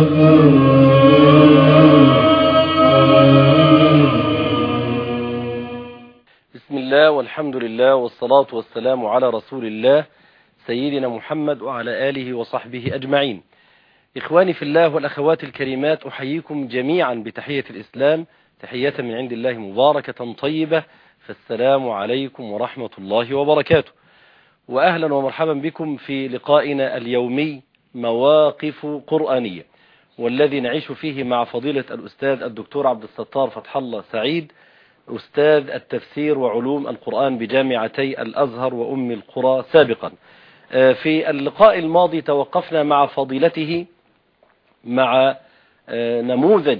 بسم الله والحمد لله والصلاة والسلام على رسول الله سيدنا محمد وعلى آله وصحبه أجمعين. إخواني في الله والأخوات الكريمات أحييكم جميعا بتحية الإسلام. تحية من عند الله مباركة طيبة. فالسلام عليكم ورحمة الله وبركاته. وأهلا ومرحبا بكم في لقائنا اليومي مواقف قرآنية. والذي نعيش فيه مع فضيلة الأستاذ الدكتور عبد الستار فتح الله سعيد أستاذ التفسير وعلوم القرآن بجامعتي الأزهر وأم القرى سابقا. في اللقاء الماضي توقفنا مع فضيلته مع نموذج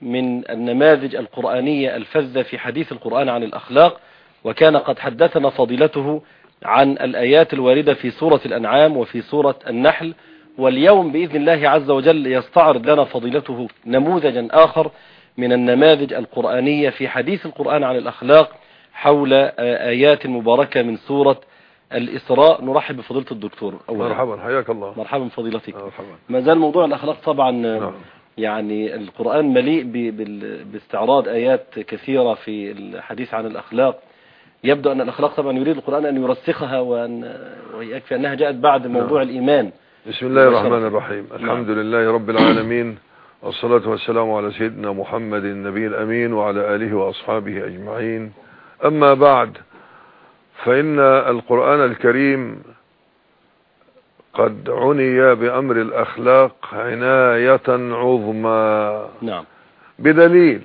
من النماذج القرآنية الفذة في حديث القرآن عن الأخلاق وكان قد حدثنا فضيلته عن الآيات الواردة في سورة الأنعام وفي سورة النحل واليوم بإذن الله عز وجل يستعرض لنا فضيلته نموذجا آخر من النماذج القرآنية في حديث القرآن عن الأخلاق حول آيات مباركة من سورة الإسراء. نرحب بفضيلة الدكتور. أولا. مرحبا. حياك الله. مرحبا بفضيلتك مرحبا. ما زال موضوع الأخلاق طبعا نعم. يعني القرآن مليء باستعراض آيات كثيرة في الحديث عن الأخلاق. يبدو أن الأخلاق طبعا يريد القرآن أن يرسخها وأن ويكفي أنها جاءت بعد موضوع نعم. الإيمان. بسم الله الرحمن الرحيم. الحمد لله رب العالمين. والصلاة والسلام على سيدنا محمد النبي الأمين وعلى آله وأصحابه أجمعين. أما بعد فإن القرآن الكريم قد عني بأمر الأخلاق عناية عظمى. نعم. بدليل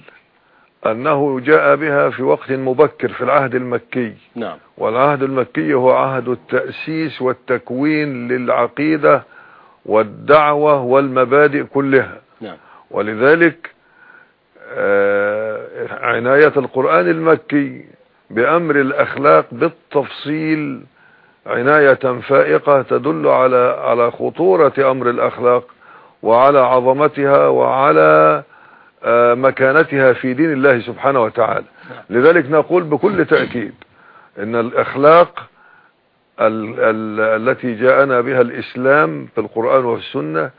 أنه جاء بها في وقت مبكر في العهد المكي. نعم. والعهد المكي هو عهد التأسيس والتكوين للعقيدة والدعوة والمبادئ كلها. نعم. ولذلك عناية القرآن المكي بأمر الأخلاق بالتفصيل عناية فائقة تدل على على خطورة أمر الأخلاق وعلى عظمتها وعلى مكانتها في دين الله سبحانه وتعالى. لذلك نقول بكل تأكيد إن الأخلاق ال ال التي جاءنا بها الإسلام في القرآن والسنة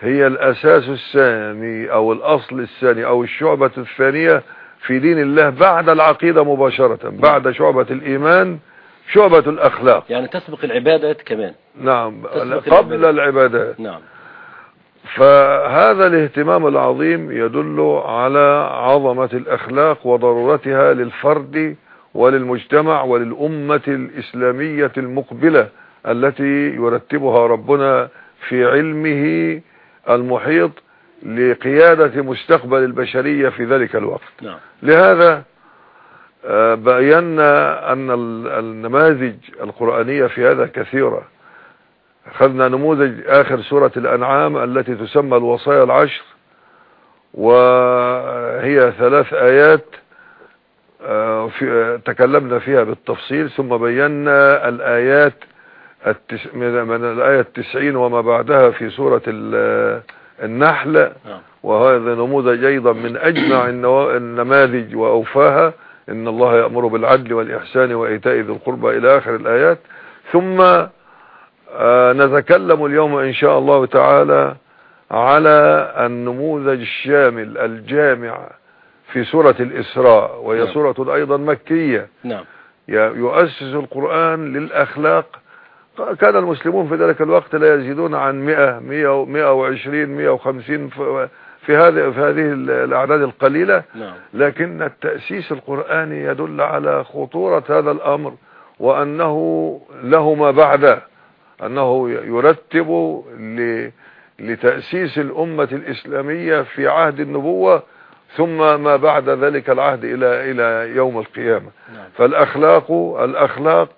هي الأساس الثاني أو الأصل الثاني أو الشعبة الثانية في دين الله بعد العقيدة مباشرة بعد شعبة الإيمان شعبة الأخلاق. يعني تسبق العبادات كمان. نعم قبل العبادات. نعم. فهذا الاهتمام العظيم يدل على عظمة الأخلاق وضرورتها للفرد وللمجتمع وللأمة الإسلامية المقبلة التي يرتبها ربنا في علمه المحيط لقيادة مستقبل البشرية في ذلك الوقت. نعم. لهذا بينا أن النماذج القرآنية في هذا كثيرة. أخذنا نموذج آخر سورة الأنعام التي تسمى الوصايا العشر وهي ثلاث آيات في تكلمنا فيها بالتفصيل ثم بينا الآيات التس من الآية التسعين وما بعدها في سورة النحل. وهذا نموذج أيضا من أجمع النماذج وأوفاها. إن الله يأمر بالعدل والإحسان وإيتاء ذي القربى إلى آخر الآيات. ثم نتكلم اليوم إن شاء الله تعالى على النموذج الشامل الجامع في سورة الإسراء وهي نعم. سورة أيضا مكية. نعم. يؤسس القرآن للأخلاق. كان المسلمون في ذلك الوقت لا يزيدون عن 100 100 120 150 في هذه في هذه الأعداد القليلة. نعم. لكن التأسيس القرآني يدل على خطورة هذا الأمر وأنه له ما بعده أنه يرتب لتأسيس الأمة الإسلامية في عهد النبوة ثم ما بعد ذلك العهد إلى إلى يوم القيامة. نعم. فالأخلاق الأخلاق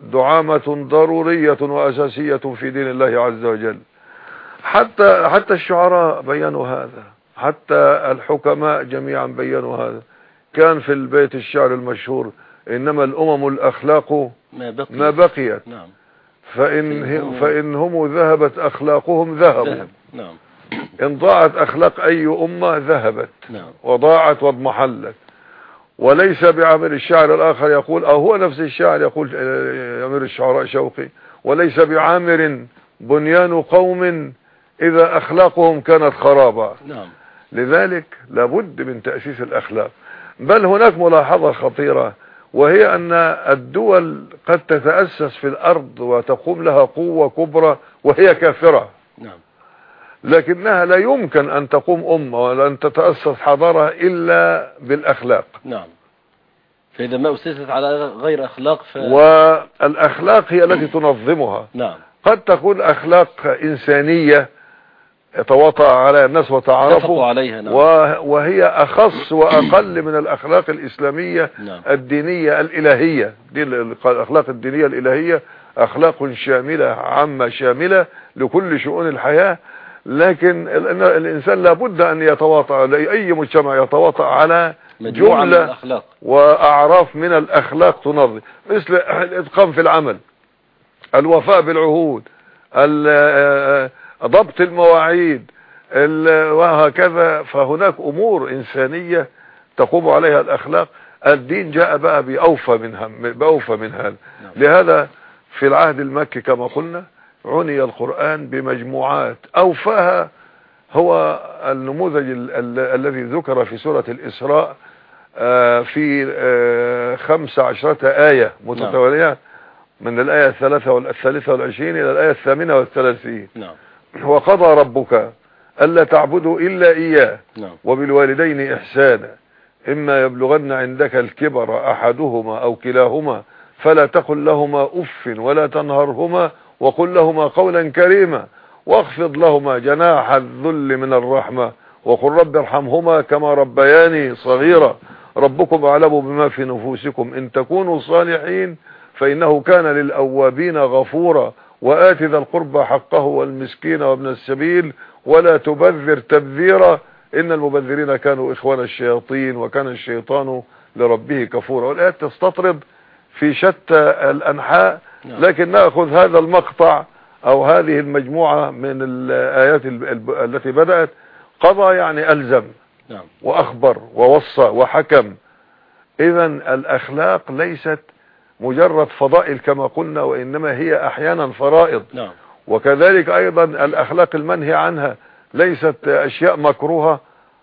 دعامة ضرورية وأساسية في دين الله عز وجل. حتى حتى الشعراء بينوا هذا. حتى الحكماء جميعا بينوا هذا. كان في البيت الشعر المشهور إنما الأمم الأخلاق ما بقي ما بقيت. نعم. فإن, فإنهم- فإنهم ذهبت أخلاقهم ذهبوا. ذهب. نعم. إن ضاعت أخلاق أي أمة ذهبت. نعم. وضاعت واضمحلت وليس بعامر الشاعر الآخر يقول أو هو نفس الشاعر يقول آه، أمير الشعراء شوقي وليس بعامر بنيان قوم إذا أخلاقهم كانت خرابة. نعم. لذلك لابد من تأسيس الأخلاق. بل هناك ملاحظة خطيرة. وهي أن الدول قد تتأسس في الأرض وتقوم لها قوة كبرى وهي كافرة. نعم. لكنها لا يمكن أن تقوم أمة ولا أن تتأسس حضارة إلا بالأخلاق. نعم. فإذا ما أسست على غير أخلاق ف... والأخلاق هي التي تنظمها. نعم. قد تكون أخلاق إنسانية يتواطأ على الناس وتعرفوا عليها نعم. وهي أخص وأقل من الأخلاق الإسلامية نعم. الدينية الإلهية. دي ال- الأخلاق الدينية الإلهية أخلاق شاملة عامة شاملة لكل شؤون الحياة. لكن ال- إن الإنسان لابد أن يتواطأ أي مجتمع يتواطأ على جملة وأعراف من الأخلاق تنظم. مثل الإتقان في العمل الوفاء بالعهود ال- ضبط المواعيد ال- وهكذا. فهناك أمور إنسانية تقوم عليها الأخلاق. الدين جاء بقى بأوفى منها بأوفى من هذا. نعم. لهذا في العهد المكي كما قلنا عني القرآن بمجموعات. أوفاها هو النموذج ال- ال- الذي ذكر في سورة الإسراء آه، في آه، خمس عشرة آية متتالية من الآية الثلاثة والثالثة والعشرين إلى الآية الثامنة والثلاثين. نعم. وقضى ربك ألا تعبدوا إلا إياه نعم. وبالوالدين إحسانا. إما يبلغن عندك الكبر أحدهما أو كلاهما فلا تقل لهما أف ولا تنهرهما وقل لهما قولا كريما واخفض لهما جناح الذل من الرحمة وقل رب ارحمهما كما ربياني صغيرا. ربكم أعلم بما في نفوسكم. إن تكونوا صالحين فإنه كان للأوابين غفورا. وآت ذا القربى حقه والمسكين وابن السبيل ولا تبذر تبذيرا إن المبذرين كانوا إخوان الشياطين وكان الشيطان لربه كفورا. والآيات تستطرد في شتى الأنحاء نعم. لكن نأخذ هذا المقطع أو هذه المجموعة من الآيات ال- ال- التي بدأت. قضى يعني ألزم نعم. وأخبر ووصى وحكم. إذا الأخلاق ليست مجرد فضائل كما قلنا وإنما هي أحيانا فرائض. نعم. وكذلك أيضا الأخلاق المنهي عنها ليست أشياء مكروهة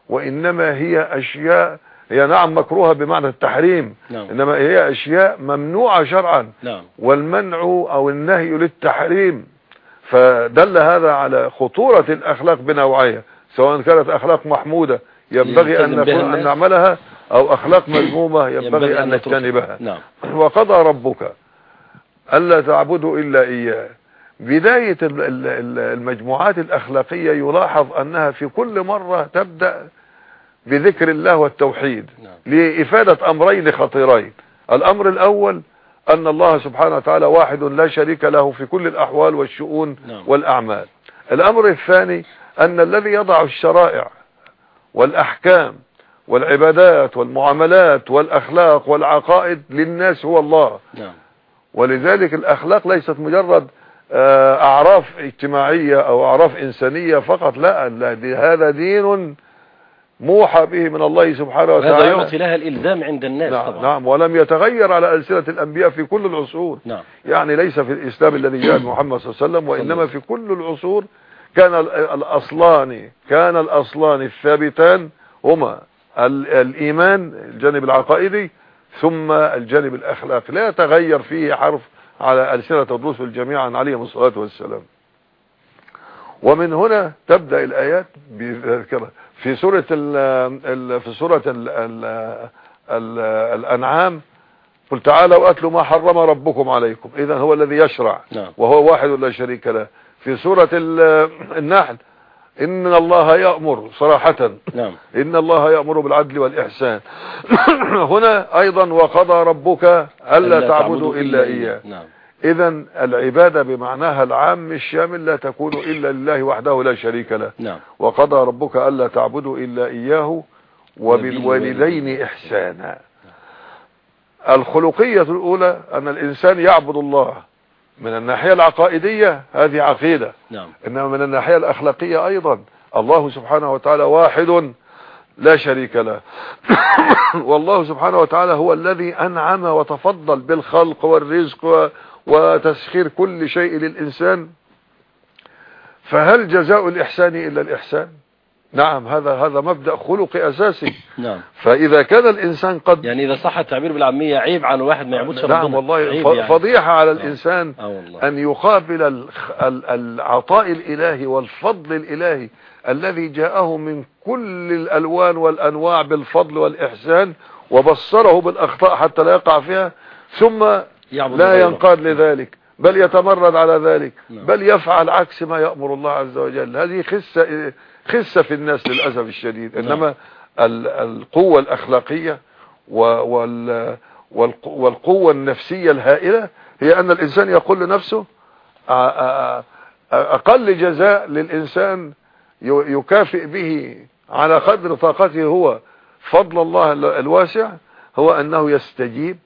وإنما هي أشياء هي نعم مكروهة بمعنى التحريم نعم. إنما هي أشياء ممنوعة شرعا. نعم. والمنع أو النهي للتحريم. فدل هذا على خطورة الأخلاق بنوعيها سواء كانت أخلاق محمودة ينبغي أن أن. نعملها أو أخلاق مذمومة ينبغي أن. نجتنبها. نعم. وقضى ربك ألا تعبدوا إلا إياه. بداية ال- ال- ال- المجموعات الأخلاقية يلاحظ أنها في كل مرة تبدأ بذكر الله والتوحيد نعم. لإفادة أمرين خطيرين. الأمر الأول أن الله سبحانه وتعالى واحد لا شريك له في كل الأحوال والشؤون نعم. والأعمال. الأمر الثاني أن الذي يضع الشرائع والأحكام والعبادات والمعاملات والأخلاق والعقائد للناس هو الله. نعم. ولذلك الأخلاق ليست مجرد آه، أعراف اجتماعية أو أعراف إنسانية فقط لا هذا دين موحى به من الله سبحانه هذا وتعالى. يعطي لها الإلزام عند الناس نعم, طبعا. نعم ولم يتغير على ألسنة الأنبياء في كل العصور. نعم. يعني ليس في الإسلام الذي جاء محمد صلى الله عليه وسلم وإنما في كل العصور كان ال- الأصلان كان الأصلان الثابتان هما. ال- الإيمان الجانب العقائدي ثم الجانب الأخلاقي. لا يتغير فيه حرف على ألسنة الرسل جميعا عليهم الصلاة والسلام. ومن هنا تبدأ الآيات في سورة ال في سورة ال ال ال الأنعام قل تعالوا أتلوا ما حرم ربكم عليكم. إذا هو الذي يشرع نعم. وهو واحد لا شريك له. في سورة ال- النحل إن الله يأمر صراحة. نعم. إن الله يأمر بالعدل والإحسان. هنا أيضا وقضى ربك ألا تعبدوا إلا إياه. نعم. إذا العبادة بمعناها العام الشامل لا تكون إلا لله وحده لا شريك له. نعم. وقضى ربك ألا تعبدوا إلا إياه وبالوالدين إحسانا. الخلقية الأولى أن الإنسان يعبد الله. من الناحية العقائدية هذه عقيدة. نعم. إنما من الناحية الأخلاقية أيضا. الله سبحانه وتعالى واحد لا شريك له. والله سبحانه وتعالى هو الذي أنعم وتفضل بالخلق والرزق وتسخير كل شيء للإنسان. فهل جزاء الإحسان إلا الإحسان؟ نعم هذا هذا مبدأ خلقي أساسي. نعم. فإذا كان الإنسان قد يعني إذا صح التعبير بالعامية عيب على الواحد ما يعبدش ربنا. نعم والله عيب ف- يعني. على الإنسان آه والله. أن يقابل العطاء الإلهي والفضل الإلهي الذي جاءه من كل الألوان والأنواع بالفضل والإحسان وبصره بالأخطاء حتى لا يقع فيها ثم لا. ينقاد لذلك بل يتمرد على ذلك نعم. بل يفعل عكس ما يأمر الله عز وجل. هذه خسة خسة في الناس للأسف الشديد. نعم. إنما ال- القوة الأخلاقية والقوة النفسية الهائلة هي أن الإنسان يقول لنفسه أقل جزاء للإنسان يكافئ به على قدر طاقته هو فضل الله ال- الواسع هو أنه يستجيب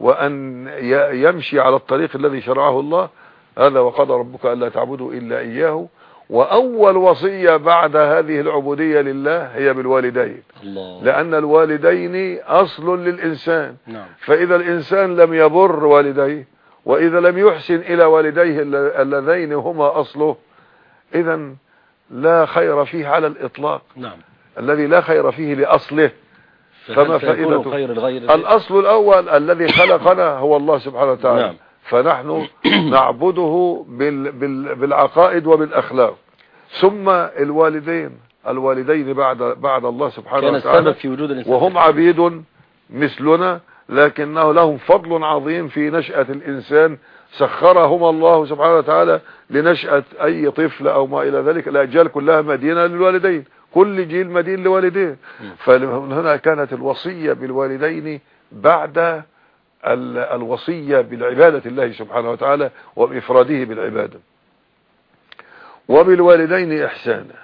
وأن يمشي على الطريق الذي شرعه الله. هذا وقضى ربك ألا تعبدوا إلا إياه. وأول وصية بعد هذه العبودية لله هي بالوالدين. الله. لأن الوالدين أصل للإنسان. نعم. فإذا الإنسان لم يبر والديه وإذا لم يحسن إلى والديه الل- اللذين هما أصله إذا لا خير فيه على الإطلاق. نعم. الذي لا خير فيه لأصله. فما فائدته؟ الأصل الأول الذي خلقنا هو الله سبحانه وتعالى. نعم. فنحن نعبده بال بال بالعقائد وبالأخلاق. ثم الوالدين الوالدين بعد بعد الله سبحانه كان وتعالى السبب في وجود الإنسان. وهم عبيد مثلنا لكنه لهم فضل عظيم في نشأة الإنسان. سخرهم الله سبحانه وتعالى لنشأة أي طفل أو ما إلى ذلك. الأجيال كلها مدينة للوالدين. كل جيل مدين لوالديه. فمن هنا كانت الوصية بالوالدين بعد الوصية بالعبادة الله سبحانه وتعالى وبإفراده بالعبادة. وبالوالدين إحسانا.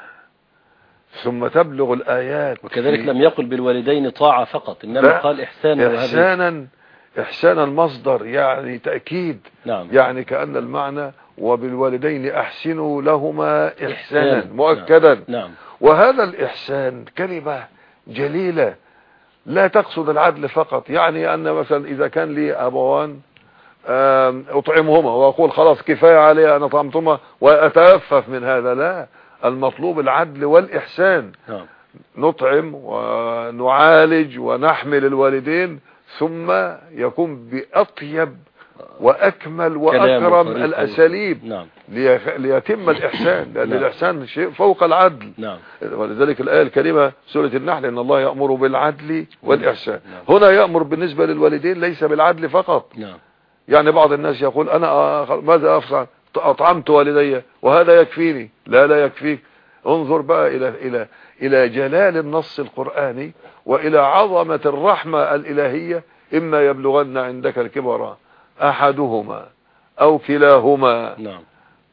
ثم تبلغ الآيات وكذلك لم يقل بالوالدين طاعة فقط إنما. قال إحسان وهذه إحسانا إحسانا مصدر يعني تأكيد نعم. يعني كأن المعنى وبالوالدين أحسنوا لهما إحسانا إحسان. مؤكدا. نعم. وهذا الإحسان كلمة جليلة لا تقصد العدل فقط. يعني أن مثلا إذا كان لي أبوان أطعمهما وأقول خلاص كفاية علي أن أطعمتهما وأتأفف من هذا. لا المطلوب العدل والإحسان. نعم. نطعم ونعالج ونحمل الوالدين ثم يكون بأطيب وأكرم وطريقة. الأساليب نعم. ليتم الإحسان لأن نعم. الإحسان شيء فوق العدل. نعم. ولذلك الآية الكريمة سورة النحل إن الله يأمر بالعدل والإحسان. نعم. هنا يأمر بالنسبة للوالدين ليس بالعدل فقط. نعم. يعني بعض الناس يقول آه، ماذا أفعل؟ أطعمت والدي وهذا يكفيني. لا لا يكفيك. انظر بقى إلى إلى إلى جلال النص القرآني وإلى عظمة الرحمة الإلهية. إما يبلغن عندك الكبر أحدهما أو كلاهما نعم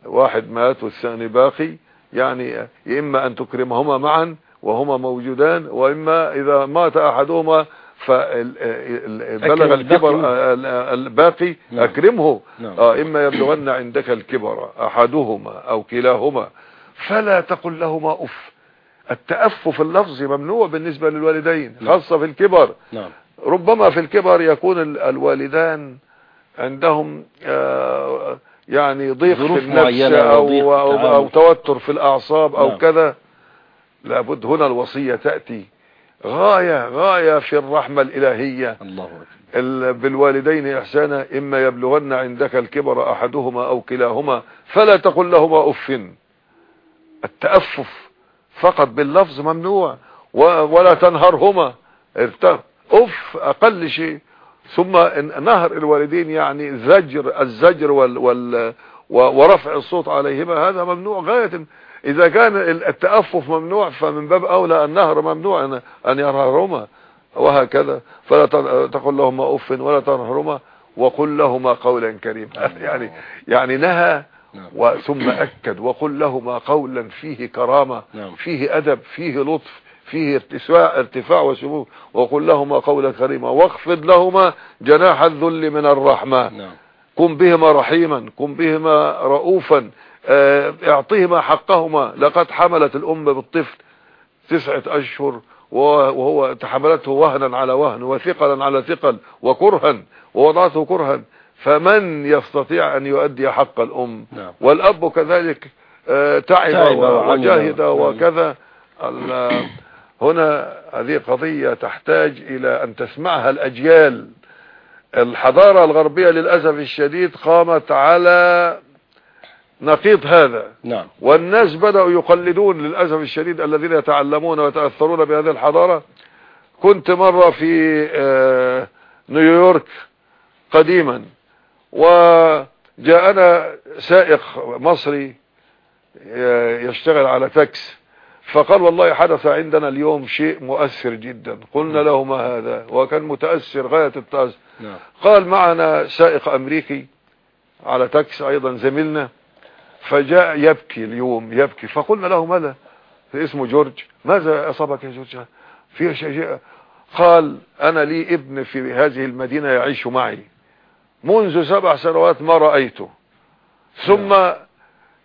واحد مات والثاني باقي يعني يا إما أن تكرمهما معا وهما موجودان وإما إذا مات أحدهما فبلغ الكبر الباقي. ال- الباقي نعم. أكرمه نعم. آه إما يبلغن عندك الكبر أحدهما أو كلاهما فلا تقل لهما أف التأفف اللفظي ممنوع بالنسبة للوالدين نعم. خاصة في الكبر نعم ربما في الكبر يكون ال- الوالدان عندهم آه، يعني ضيق في النفس أو, أو. أو توتر في الأعصاب أو نعم. كذا لابد هنا الوصية تأتي. غاية غاية في الرحمة الإلهية. الله أكبر. ال- بالوالدين إحسانا إما يبلغن عندك الكبر أحدهما أو كلاهما فلا تقل لهما أف. التأفف فقط باللفظ ممنوع ولا تنهرهما. ارتق أف أقل شيء. ثم نهر الوالدين يعني زجر الزجر وال وال ورفع الصوت عليهما هذا ممنوع غاية. إذا كان ال- التأفف ممنوع فمن باب أولى النهر ممنوع أن ينهرهما وهكذا. فلا تقل لهما أف ولا تنهرهما وقل لهما قولا كريما. يعني يعني نهى نعم. ثم أكد وقل لهما قولا فيه كرامة نعم. فيه أدب فيه لطف. فيه ارتفاع ارتفاع وسمو وقل لهما قولا كريما واخفض لهما جناح الذل من الرحمة. نعم. كن بهما رحيما كن بهما رؤوفا آه، اعطيهما حقهما. لقد حملت الأم بالطفل تسعة أشهر وهو تحملته وهنا على وهن وثقلا على ثقل وكرها ووضعته كرها. فمن يستطيع أن يؤدي حق الأم؟ نعم. والأب كذلك آه، تعب. وجاهد نعم. وكذا. ال- هنا هذه قضية تحتاج إلى أن تسمعها الأجيال. الحضارة الغربية للأسف الشديد قامت على نقيض هذا. نعم. والناس بدأوا يقلدون للأسف الشديد الذين يتعلمون ويتأثرون بهذه الحضارة. كنت مرة في آه، نيويورك قديما وجاءنا سائق مصري آه، يشتغل على تاكس فقال والله حدث عندنا اليوم شيء مؤثر جدا. قلنا له ما هذا؟ وكان متأثر غاية التأثر نعم. قال معنا سائق أمريكي على تاكس أيضا زميلنا. فجاء يبكي اليوم يبكي. فقلنا له ماذا؟ اسمه جورج. ماذا أصابك يا جورج؟ في شيء قال أنا لي ابن في هذه المدينة يعيش معي. منذ سبع سنوات ما رأيته. ثم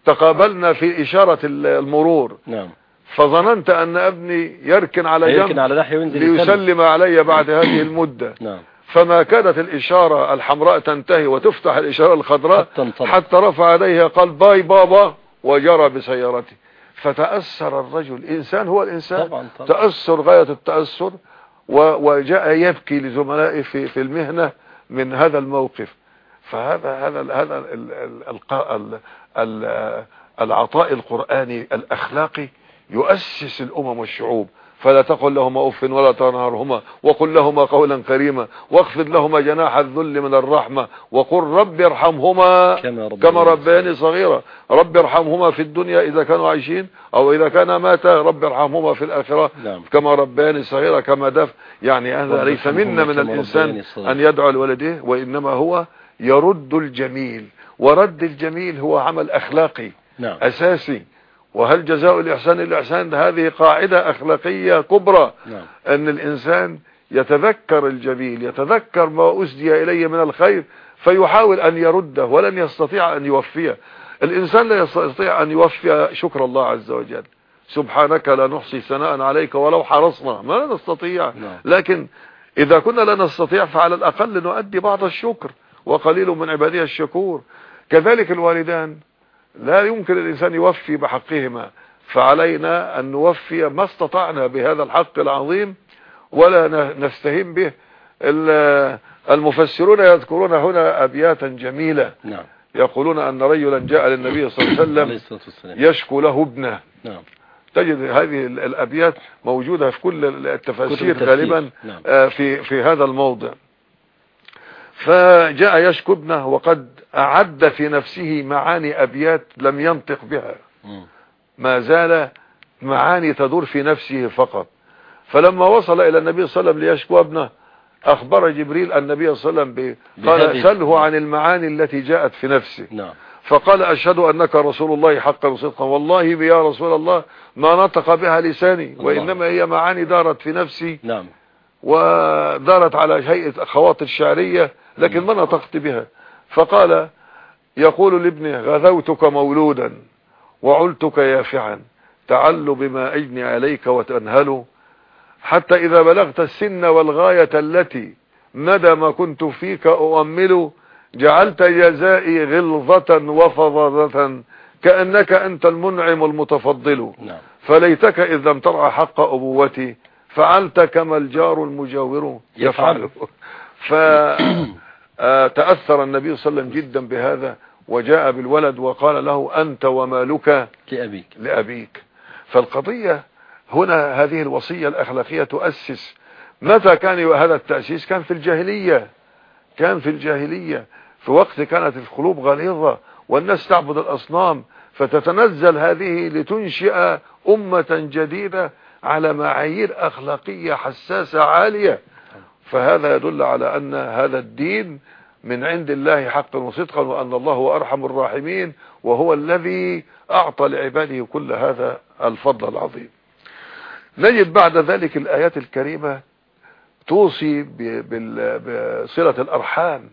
تقابلنا في إشارة المرور. نعم. فظننت أن ابني يركن على جنب على. ليسلم علي بعد هذه المدة. نعم. فما كادت الإشارة الحمراء تنتهي وتفتح الإشارة الخضراء حتى. حتى رفع يديه قال باي بابا وجرى بسيارته فتأثر الرجل. إنسان هو الإنسان. طبعا طبعا. تأثر غاية التأثر وجاء يبكي لزملائه في في المهنة من هذا الموقف. فهذا هذا هذا العطاء القرآني الأخلاقي يؤسس الأمم والشعوب. فلا تقل لهما أف ولا تنهرهما وقل لهما قولا كريما واخفض لهما جناح الذل من الرحمة وقل رب ارحمهما كما ربياني صغيرا. رب ارحمهما في الدنيا إذا كانوا عايشين أو إذا كان ماتا رب ارحمهما في الآخرة نعم. كما ربياني صغيرا كما دف. يعني هذا ليس منا من الإنسان. أن يدعو لولديه وإنما هو يرد الجميل. ورد الجميل هو عمل أخلاقي نعم. أساسي. وهل جزاء الإحسان الإحسان هذه قاعدة أخلاقية كبرى. نعم. أن الإنسان يتذكر الجميل يتذكر ما أسدي إليه من الخير فيحاول أن يرده ولن يستطيع أن يوفيه. الإنسان لا يستطيع أن يوفي شكر الله عز وجل. سبحانك لا نحصي ثناء عليك ولو حرصنا. ما نستطيع. نعم. لكن إذا كنا لا نستطيع فعلى الأقل نؤدي بعض الشكر وقليل من عبادي الشكور. كذلك الوالدان لا يمكن الإنسان يوفي بحقهما فعلينا أن نوفي ما استطعنا بهذا الحق العظيم ولا نستهين به. ال- المفسرون يذكرون هنا أبياتا جميلة. نعم. يقولون أن رجلا جاء للنبي صلى الله عليه وسلم يشكو له ابنه. نعم. تجد هذه ال- الأبيات موجودة في كل التفاسير. غالبا نعم. آه، في في هذا الموضع. فجاء يشكو ابنه وقد أعد في نفسه معاني أبيات لم ينطق بها. ما زال معاني تدور في نفسه فقط. فلما وصل إلى النبي صلى الله عليه وسلم ليشكو ابنه أخبر جبريل النبي صلى الله عليه وسلم قال سله عن المعاني التي جاءت في نفسه. نعم. فقال أشهد أنك رسول الله حقا وصدقا. والله يا رسول الله ما نطق بها لساني وإنما هي معاني دارت في نفسي. نعم. ودارت على هيئة خواطر شعرية لكن ما نطقت بها. فقال يقول لابنه غذوتك مولودا وعلتك يافعا تعل بما أجني عليك وتنهل. حتى إذا بلغت السن والغاية التي مدى ما كنت فيك أؤمل جعلت جزائي غلظة وفظاظة كأنك أنت المنعم المتفضل. نعم. فليتك إذ لم ترعى حق أبوتي فعلت كما الجار المجاور يفعل. يفعل. فتأثر النبي صلى الله عليه وسلم جدا بهذا وجاء بالولد وقال له أنت ومالك لأبيك. لأبيك. فالقضية هنا هذه الوصية الأخلاقية تؤسس. متى كان هذا التأسيس؟ كان في الجاهلية. كان في الجاهلية. في وقت كانت القلوب غليظة والناس تعبد الأصنام فتتنزل هذه لتنشئ أمة جديدة على معايير أخلاقية حساسة عالية. فهذا يدل على أن هذا الدين من عند الله حقا وصدقا وأن الله هو أرحم الراحمين وهو الذي أعطى لعباده كل هذا الفضل العظيم. نجد بعد ذلك الآيات الكريمة توصي بصلة الأرحام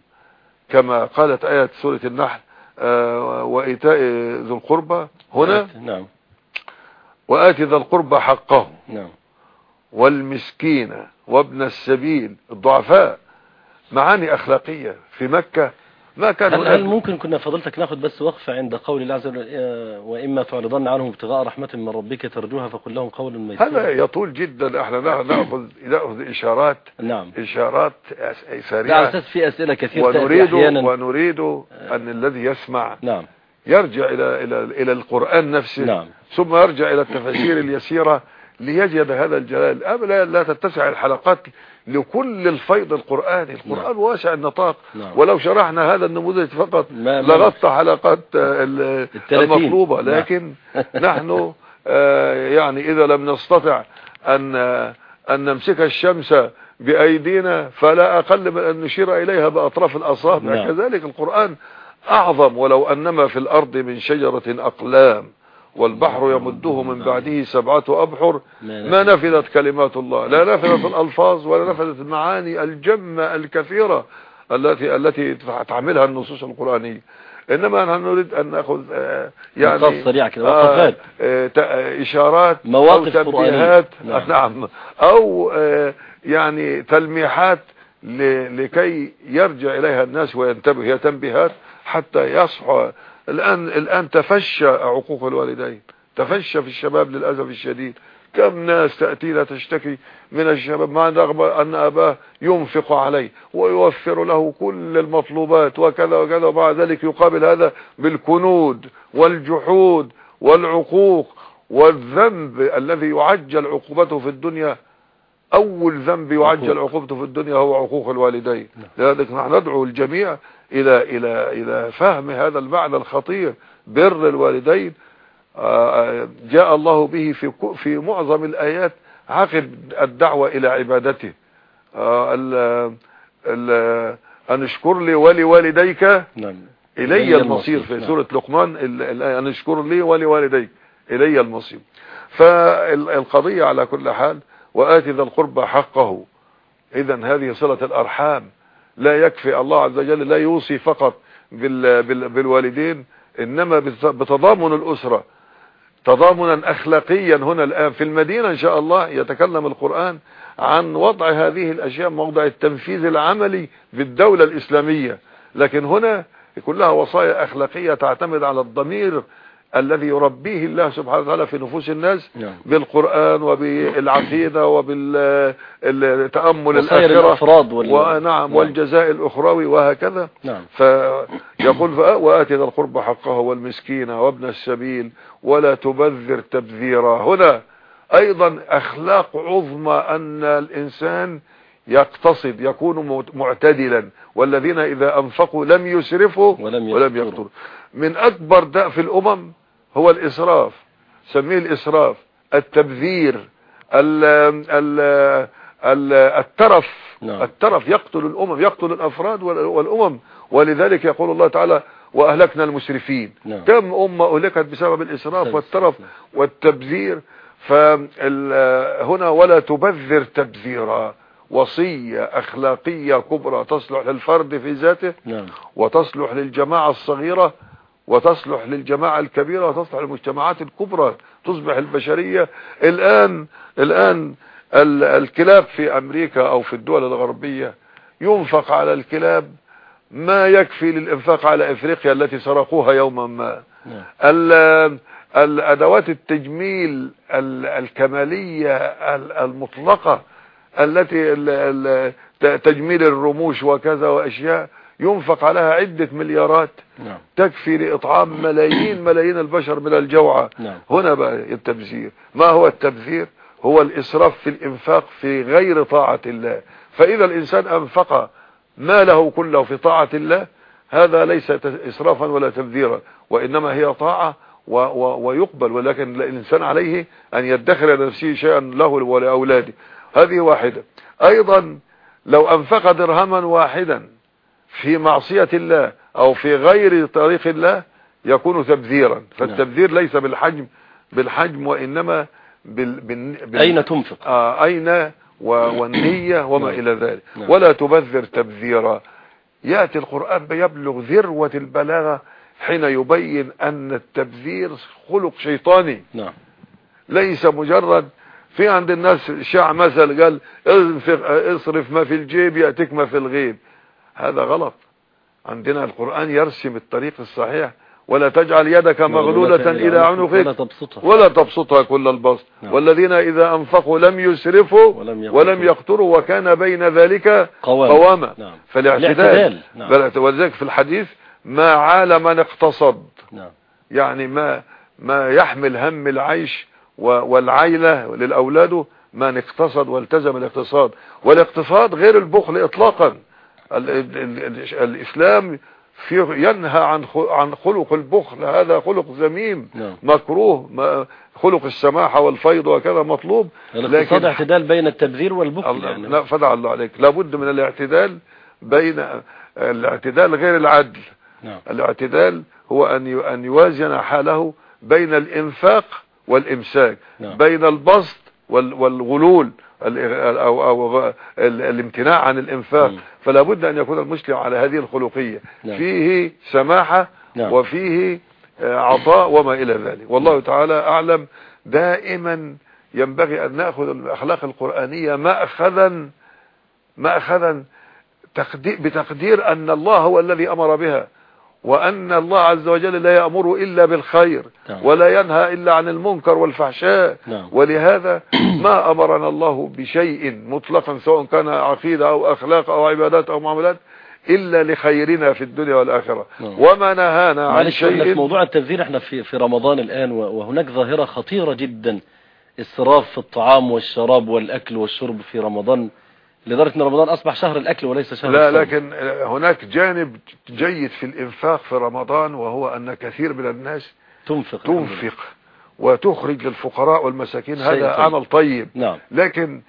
كما قالت آية سورة النحل آه، وإيتاء ذو القربى هنا؟ نعم. وآت ذا القربى حقه. نعم. والمسكين وابن السبيل الضعفاء معاني أخلاقية في مكة ما كان هل, هل ممكن كنا فضلتك ناخذ بس وقفة عند قول الله عز وجل آه، وإما تعرضن عنهم ابتغاء رحمة من ربك ترجوها فقل لهم قولا هذا ميسورا يطول جدا إحنا نا- نأخذ ناخذ اشارات نعم. على سريعة. أساس في أسئلة كثير تأتي ونريد ونريد أن الذي يسمع نعم. يرجع إلى إلى إلى القرآن نفسه. نعم. ثم يرجع إلى التفاسير اليسيرة ليجد هذا الجلال أبدا لا تتسع الحلقات لكل الفيض القرآني القرآن واسع النطاق نعم. ولو شرحنا هذا النموذج فقط لغطى حلقات. المطلوبة نعم. لكن نحن آه، يعني إذا لم نستطع أن آه، أن نمسك الشمس بأيدينا فلا أقل من أن نشير إليها بأطراف الأصابع نعم. كذلك القرآن أعظم ولو أنما في الأرض من شجرة أقلام والبحر يمده من بعده سبعة أبحر ما نفذت كلمات الله لا نفذت الألفاظ ولا نفذت المعاني الجمة الكثيرة التي التي تحملها النصوص القرآنية إنما نحن نريد أن نأخذ آه، يعني سريعة كده، وقفات. آه، آه، إشارات مواقف أو تنبيهات. نعم. نعم أو يعني تلميحات لكي يرجع إليها الناس وينتبه هي تنبيهات حتى يصحى الآن الآن تفشى عقوق الوالدين. تفشى في الشباب للأسف الشديد. كم ناس تأتينا تشتكي من الشباب مع رغم أن أباه ينفق عليه ويوفر له كل المطلوبات وكذا وكذا ومع ذلك يقابل هذا بالكنود والجحود والعقوق والذنب الذي يعجل عقوبته في الدنيا أول ذنب يعجل. عقوبته في الدنيا هو عقوق الوالدين. لذلك نحن ندعو الجميع إلى إلى إلى فهم هذا المعنى الخطير بر الوالدين. آه، جاء الله به في في معظم الآيات عقب الدعوة إلى عبادته. آه، ال- ال- أن اشكر لي ولوالديك. نعم. إلي المصير. في نعم. سورة لقمان أن اشكر لي ولوالديك. إلي المصير. فالقضية على كل حال وآتي ذا القربى حقه. اذا هذه صلة الأرحام لا يكفي. الله عز وجل لا يوصي فقط بال بال بالوالدين إنما بت- بتضامن الأسرة. تضامنا أخلاقيا هنا الآن في المدينة إن شاء الله يتكلم القرآن عن وضع هذه الأشياء موضع التنفيذ العملي في الدولة الإسلامية. لكن هنا كلها وصايا أخلاقية تعتمد على الضمير الذي يربيه الله سبحانه وتعالى في نفوس الناس نعم. بالقرآن وبالعقيدة وبالتأمل الأفراد وال- ونعم نعم. والجزاء الأخروي وهكذا نعم فيقول فأ- وآت ذا القرب حقه والمسكين وابن السبيل ولا تبذر تبذيرا هنا أيضا أخلاق عظمى أن الإنسان يقتصد يكون معتدلا. والذين إذا أنفقوا لم يسرفوا ولم ولم يقتروا. من أكبر داء في الأمم هو الإسراف. سميه الإسراف. التبذير. ال ال ال الترف. نعم. الترف يقتل الأمم يقتل الأفراد وال- والأمم. ولذلك يقول الله تعالى وأهلكنا المسرفين نعم. كم أمة أهلكت بسبب الإسراف والترف والتبذير؟ فهنا ولا تبذر تبذيرا. وصية أخلاقية كبرى تصلح للفرد في ذاته نعم. وتصلح للجماعة الصغيرة وتصلح للجماعة الكبيرة وتصلح للمجتمعات الكبرى تصبح البشرية. الآن الآن ال- الكلاب في أمريكا أو في الدول الغربية ينفق على الكلاب ما يكفي للإنفاق على إفريقيا التي سرقوها يوما ما. نعم. ال- الادوات التجميل ال- الكمالية ال- المطلقة التي تجميل الرموش وكذا وأشياء ينفق عليها عدة مليارات نعم. تكفي لإطعام ملايين ملايين البشر من الجوعى نعم. هنا بقى التبذير. ما هو التبذير؟ هو الإسراف في الإنفاق في غير طاعة الله. فإذا الإنسان أنفق ماله كله في طاعة الله هذا ليس إسرافا ولا تبذيرا وإنما هي طاعة و و ويقبل. ولكن الإنسان عليه أن يدخر لنفسه شيئا له ولأولاده هذه واحدة. أيضا لو أنفق درهما واحدا في معصية الله أو في غير طريق الله يكون تبذيرا. فالتبذير ليس بالحجم بالحجم وإنما بال, بال, بال أين تنفق؟ آه أين و- والنية وما نعم. إلى ذلك. نعم. ولا تبذر تبذيرا. يأتي القرآن بيبلغ ذروة البلاغة حين يبين أن التبذير خلق شيطاني. نعم. ليس مجرد في عند الناس شاع مثل قال اصرف ما في الجيب يأتيك ما في الغيب هذا غلط عندنا القرآن يرسم الطريق الصحيح ولا تجعل يدك مغلولة إلى عنقك ولا تبسطها ولا تبسطها كل البسط نعم. والذين إذا أنفقوا لم يسرفوا ولم يقتروا. ولم يقتروا وكان بين ذلك قوام. قواما نعم. فالاعتدال الاعتدال. نعم. ولذلك في الحديث ما عال من اقتصد نعم يعني ما ما يحمل هم العيش والعيلة للأولاد من اقتصد والتزم الاقتصاد. والاقتصاد غير البخل إطلاقا. ال- ال- ال- الإسلام ينهى عن عن خلق البخل. هذا خلق ذميم نعم. مكروه. خلق السماحة والفيض وكذا مطلوب. الاقتصاد اعتدال بين التبذير والبخل يعني. لا فدع الله عليك. لابد من الاعتدال بين الاعتدال غير العدل. نعم. الاعتدال هو أن أن يوازن حاله بين الإنفاق والإمساك نعم. بين البسط وال- والغلول أو ال- الامتناع عن الإنفاق مم. فلا بد أن يكون المسلم على هذه الخلقية نعم. فيه سماحة نعم. وفيه آه، عطاء وما إلى ذلك والله تعالى أعلم دائما ينبغي أن نأخذ الأخلاق القرآنية مأخذا مأخذا تقدير بتقدير أن الله هو الذي أمر بها وأن الله عز وجل لا يأمر إلا بالخير نعم. ولا ينهى إلا عن المنكر والفحشاء نعم. ولهذا ما أمرنا الله بشيء مطلقا سواء كان عقيدة أو أخلاق أو عبادات أو معاملات إلا لخيرنا في الدنيا والآخرة نعم. وما نهانا عن إحنا في شيء موضوع التبذير إحنا في في رمضان الآن و- وهناك ظاهرة خطيرة جدا إسراف في الطعام والشراب والأكل والشرب في رمضان لدرجة إن رمضان أصبح شهر الأكل وليس شهر لا الصوم. لكن هناك جانب جيد في الإنفاق في رمضان وهو أن كثير من الناس تنفق تنفق وتخرج للفقراء والمساكين هذا طيب. عمل طيب نعم لكن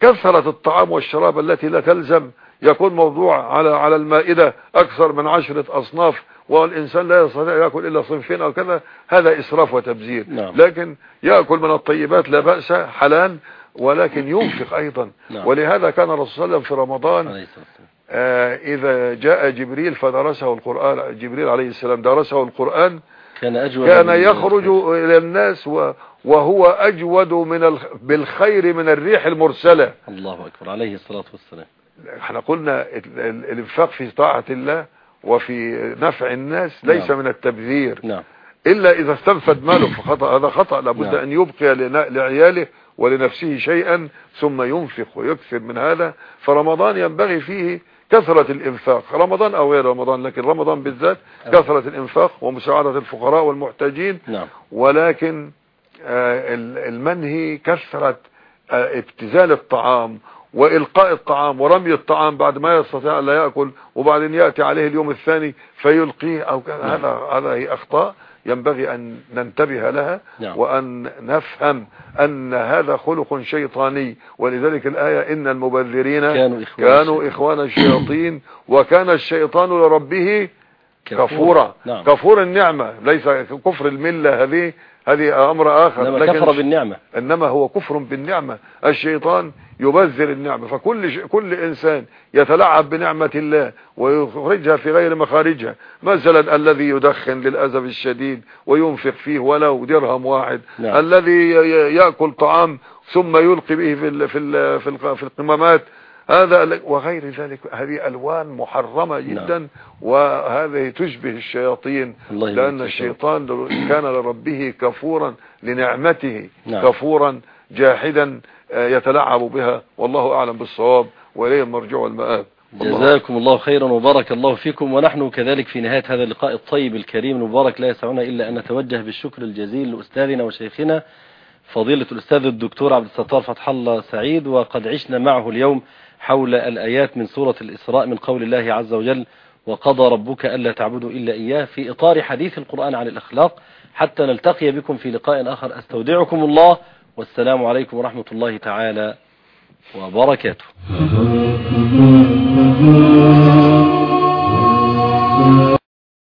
كثرة الطعام والشراب التي لا تلزم يكون موضوع على على المائدة أكثر من عشرة أصناف والإنسان لا يستطيع يأكل إلا صنفين أو كذا هذا إسراف وتبذير نعم. لكن يأكل من الطيبات لا بأس حلال ولكن ينفق أيضا نعم. ولهذا كان الرسول صلى الله عليه وسلم في رمضان. آه، إذا جاء جبريل فدرسه القرآن جبريل عليه السلام درسه القرآن كان أجود كان يخرج إلى الناس وهو أجود من الخ- بالخير من الريح المرسلة الله أكبر عليه الصلاة والسلام إحنا قلنا ال- ال- الإنفاق في طاعة الله وفي نفع الناس ليس نعم. من التبذير نعم إلا إذا استنفد ماله فخطأ هذا خطأ لابد نعم. أن يبقي لعياله ولنفسه شيئا ثم ينفق ويكثر من هذا فرمضان ينبغي فيه كثرة الإنفاق. رمضان أو غير رمضان لكن رمضان بالذات كثرة الإنفاق ومساعدة الفقراء والمحتاجين. نعم. ولكن آه، ال- المنهي كثرة آه، ابتذال الطعام وإلقاء الطعام ورمي الطعام بعد ما يستطيع لا يأكل وبعدين يأتي عليه اليوم الثاني فيلقيه أو نعم. هذا هي أخطاء. ينبغي أن ننتبه لها نعم. وأن نفهم أن هذا خلق شيطاني. ولذلك الآية إن المبذرين كانوا إخوان كانوا. إخوان الشياطين وكان الشيطان لربه كفورا. نعم. كفور النعمة. ليس كفر الملة هذه. هذه أمر آخر إنما كفر بالنعمة. إنما هو كفر بالنعمة. الشيطان يبذر النعمة. فكل ش... كل إنسان يتلعب بنعمة الله ويخرجها في غير مخارجها. مثلا الذي يدخن للأسف الشديد وينفق فيه ولو درهم واحد. نعم. الذي ي- ي- يأكل طعام ثم يلقي به في ال... في ال... في, ال... في القمامات هذا وغير ذلك. هذه ألوان محرمة جدا وهذه تشبه الشياطين فيك. الشيطان كان لربه كفورا لنعمته نعم. كفورا جاحدا آه، يتلعب بها. والله أعلم بالصواب وإليه المرجع والمآب. جزاكم الله خيرا وبارك الله فيكم. ونحن كذلك في نهاية هذا اللقاء الطيب الكريم المبارك لا يسعنا إلا أن نتوجه بالشكر الجزيل لأستاذنا وشيخنا فضيلة الأستاذ الدكتور عبد الستار فتح الله سعيد وقد عشنا معه اليوم حول الآيات من سورة الإسراء من قول الله عز وجل وقضى ربك ألا تعبدوا إلا إياه في إطار حديث القرآن عن الأخلاق. حتى نلتقي بكم في لقاء آخر. أستودعكم الله. والسلام عليكم ورحمة الله تعالى وبركاته.